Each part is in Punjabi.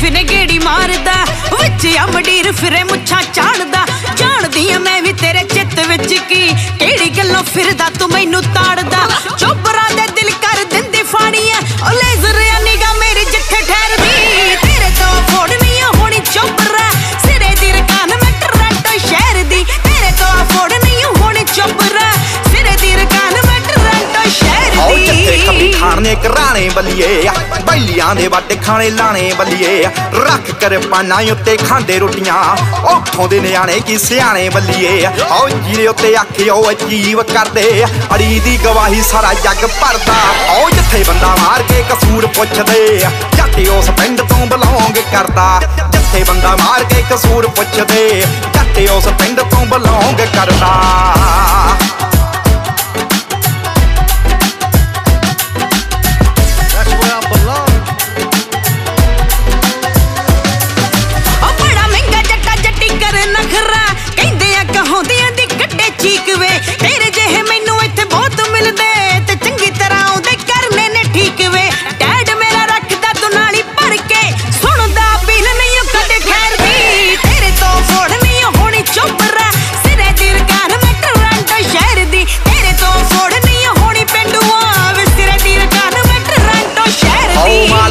ਫਿਰੇ ਗੇੜੀ ਮਾਰਦਾ, ਵਿੱਚ ਅਮਡੀਰ ਫਿਰੇ ਮੁੱਛਾਂ ਚਾੜਦਾ, ਜਾਣਦੀ ਆ ਮੈਂ ਵੀ ਤੇਰੇ ਚਿੱਤ ਵਿੱਚ ਕੀ, ਕਿਹੜੀ ਗੱਲੋਂ ਫਿਰਦਾ ਤੂੰ ਮੈਨੂੰ ਤਾੜ ਖਾਣੇ ਘਰਾਣੇ ਬੱਲੀਏ ਬੈਲੀਆਂ ਦੇ ਵੱਟ ਖਾਣੇ ਲਾਣੇ ਬੱਲੀਏ ਰੱਖ ਕਰ ਪਾਣਾ ਉੱਤੇ ਖਾਂਦੇ ਰੋਟੀਆਂ, ਉੱਥੋਂ ਦੇ ਨਿਆਣੇ ਕੀ ਸਿਆਣੇ ਬੱਲੀਏ ਆਓ ਜੀਰੇ ਉੱਤੇ ਆਖਿਓ ਅਜੀਬ ਕਰਦੇ ਅੜੀ ਦੀ ਗਵਾਹੀ ਸਾਰਾ ਜੱਗ ਭਰਦਾ। ਆਓ ਜਿੱਥੇ ਬੰਦਾ ਮਾਰ ਕੇ ਕਸੂਰ ਪੁੱਛਦੇ ਜੱਟ ਉਸ ਪਿੰਡ ਤੋਂ ਬਲੌਂਗ ਕਰਦਾ। ਜਿੱਥੇ ਬੰਦਾ ਮਾਰ ਕੇ ਕਸੂਰ ਪੁੱਛਦੇ ਜੱਟ ਉਸ ਪਿੰਡ ਤੋਂ ਬਲੌਂਗ ਕਰਦਾ।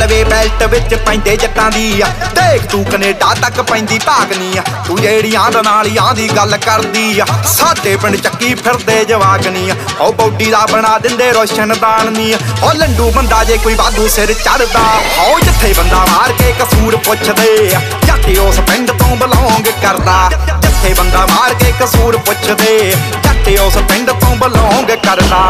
ਆਓ ਬੈਲਟ ਵਿੱਚ ਪੈਂਦੇ ਜੱਟਾਂ ਦੀ ਆ। ਦੇਖ ਤੂੰ ਕੈਨੇਡਾ ਤੱਕ ਪੈਂਦੀ ਭਾਗਨੀ ਆ। ਤੂੰ ਜਿਹੜੀਆਂ ਦਾ ਨਾਲੀਆਂ ਦੀ ਗੱਲ ਕਰਦੀ ਆ, ਸਾਡੇ ਪਿੰਡ ਚੱਕੀ ਫਿਰਦੇ ਜਵਾਗਨੀ ਆ। ਉਹ ਬੌਡੀ ਦਾ ਬਣਾ ਦਿੰਦੇ ਰੋਸ਼ਨਦਾਨ ਨੀ ਉਹ ਲੰਡੂ ਬੰਦਾ ਜੇ ਕੋਈ ਵਾਧੂ ਸਿਰ ਚੜਦਾ ਆਓ ਜਿੱਥੇ ਬੰਦਾ ਮਾਰ ਕੇ ਕਸੂਰ ਪੁੱਛਦੇ ਆ। ਜੱਟ ਉਸ ਪਿੰਡ ਤੋਂ ਬਲੌਂਗ ਕਰਦਾ, ਜਿੱਥੇ ਬੰਦਾ ਮਾਰ ਕੇ ਕਸੂਰ ਪੁੱਛਦੇ ਜੱਟ ਉਸ ਪਿੰਡ ਤੋਂ ਬਲੌਂਗ ਕਰਦਾ।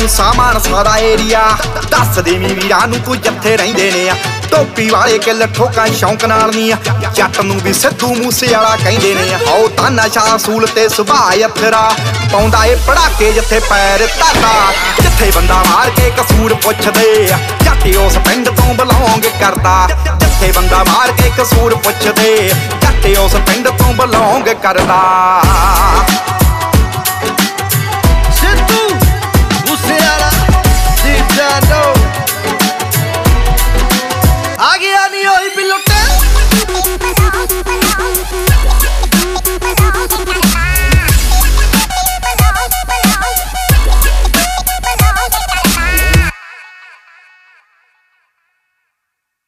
ਮੂਸਾ ਮਾਨਸਾ ਦਾ ਏਰੀਆ ਦੱਸ ਦੇ ਵੀਰਾਂ ਨੂੰ ਤੂੰ ਜੱਥੇ ਰਹਿੰਦੇ ਨੇ ਆ। ਟੋਪੀ ਵਾਲੇ ਕਿੱਲ ਠੋਕਾਂ ਸ਼ੌਂਕ ਨਾਲ ਨਹੀਂ ਆ। ਜੱਟ ਨੂੰ ਵੀ ਸਿੱਧੂ ਮੂਸੇ ਵਾਲਾ ਕਹਿੰਦੇ ਨੇ ਆਓ ਤਾਨਾ ਸ਼ਾਹ ਸੂਲ ਤੇ ਸੁਭਾਅ ਅਥਰਾ ਪਾਉਂਦਾ ਏ ਪੜਾਕੇ ਜਿੱਥੇ ਪੈਰ ਧਰਦਾ ਜਿੱਥੇ ਬੰਦਾ ਮਾਰ ਕੇ ਕਸੂਰ ਪੁੱਛਦੇ ਆ। ਜੱਟ ਉਸ ਪਿੰਡ ਤੋਂ ਬਲੌਂਗ ਕਰਦਾ। ਜਿੱਥੇ ਬੰਦਾ ਮਾਰ ਕੇ ਕਸੂਰ ਪੁੱਛਦੇ ਜੱਟ ਉਸ ਪਿੰਡ ਤੋਂ ਬਲੌਂਗ ਕਰਦਾ।